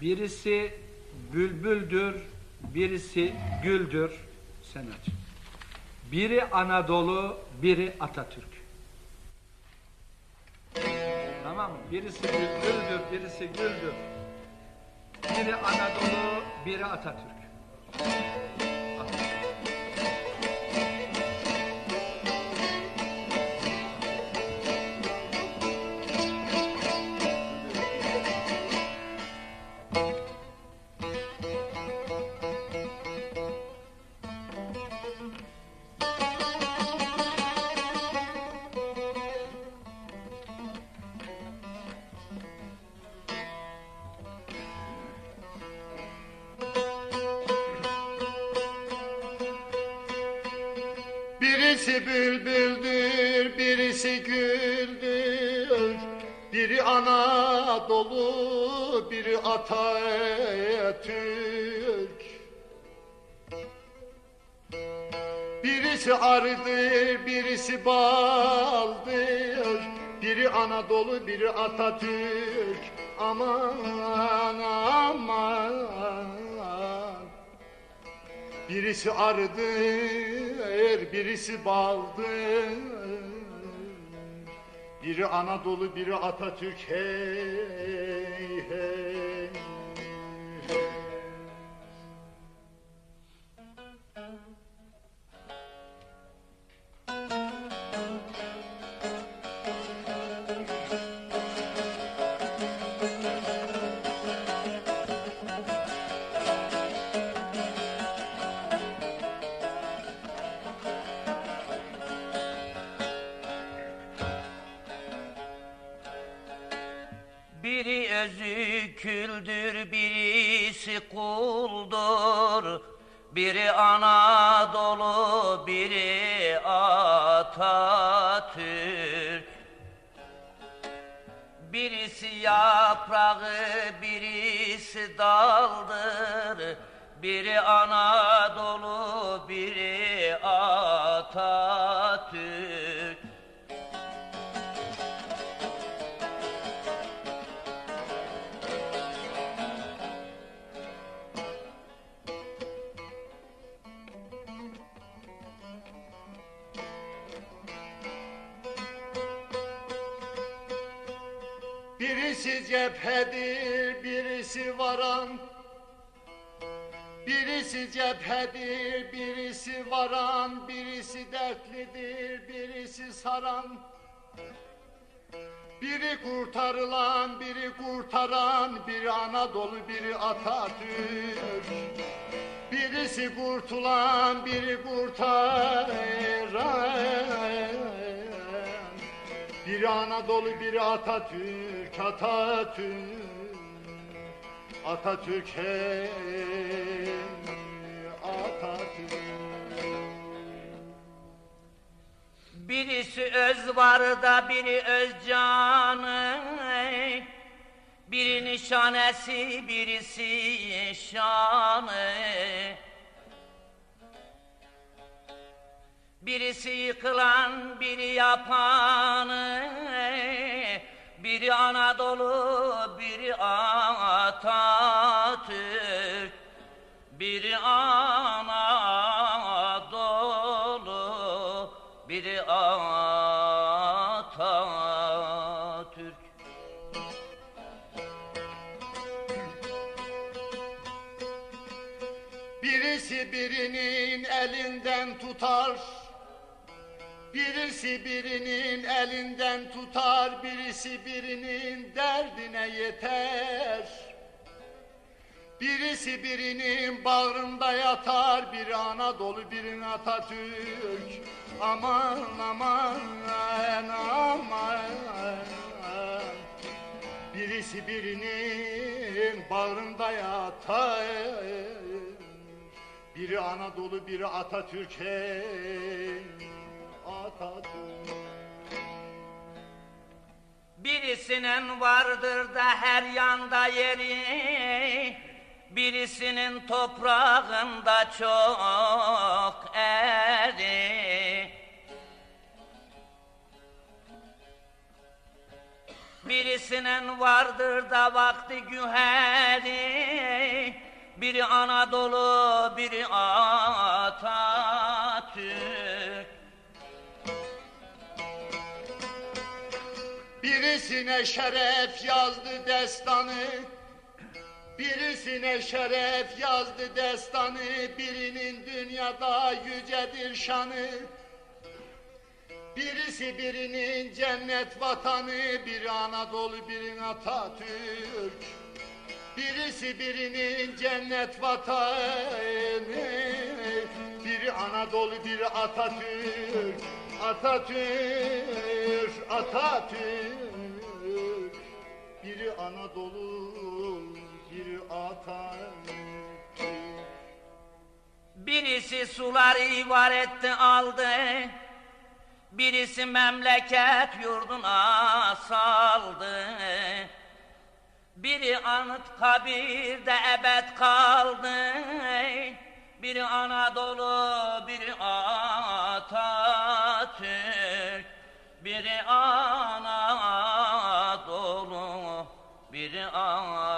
Birisi bülbüldür, birisi güldür. Sen aç. Biri Anadolu, biri Atatürk. Tamam mı? Birisi bülbüldür, birisi güldür. Biri Anadolu, biri Atatürk. Birisi bülbüldür, birisi güldür. Biri Anadolu, biri Atatürk. Birisi arıdır, birisi baldır. Biri Anadolu, biri Atatürk. Aman aman. Birisi arıdır, birisi baldır. Biri Anadolu, biri Atatürk. Hey hey. Biri özü küldür, birisi kuldur. Biri Anadolu, biri Atatürk. Birisi yaprağı, birisi daldır. Biri Anadolu, biri Atatürk. Birisi cephedir, birisi varan. Birisi cephedir, birisi varan, birisi dertlidir, birisi saran. Biri kurtarılan, biri kurtaran, biri Anadolu, biri Atatürk. Birisi kurtulan, biri kurtaran. Biri Anadolu, biri Atatürk, Atatürk. Atatürk hey, Atatürk. Birisi öz var da biri öz canı Biri nişanesi birisi şanı Birisi yıkılan biri yapanı Biri Anadolu biri Atatürk Biri Anadolu biri Atatürk. Birisi birinin elinden tutar Birisi birinin elinden tutar Birisi birinin derdine yeter. Birisi birinin bağrında yatar Biri Anadolu birin Atatürk. Aman aman aman. Birisi birinin bağrında yatar Biri Anadolu, biri Atatürk hey Atatürk Birisinin vardır da her yanda yeri Birisinin toprağında çok eri Birisinin vardır da vakti güheri biri Anadolu, biri Atatürk. Birisine şeref yazdı destanı Birisine şeref yazdı destanı Birinin dünyada yücedir şanı. Birisi birinin cennet vatanı Biri Anadolu biri Atatürk. Birisi birinin cennet vatanı Biri Anadolu biri Atatürk Atatürk Atatürk. Biri Anadolu biri Atatürk. Birisi suları ivar etti aldı, birisi memleket yurduna saldı. Biri anıt kabirde ebed kaldı, biri Anadolu, biri Atatürk, biri Anadolu, biri Atatürk.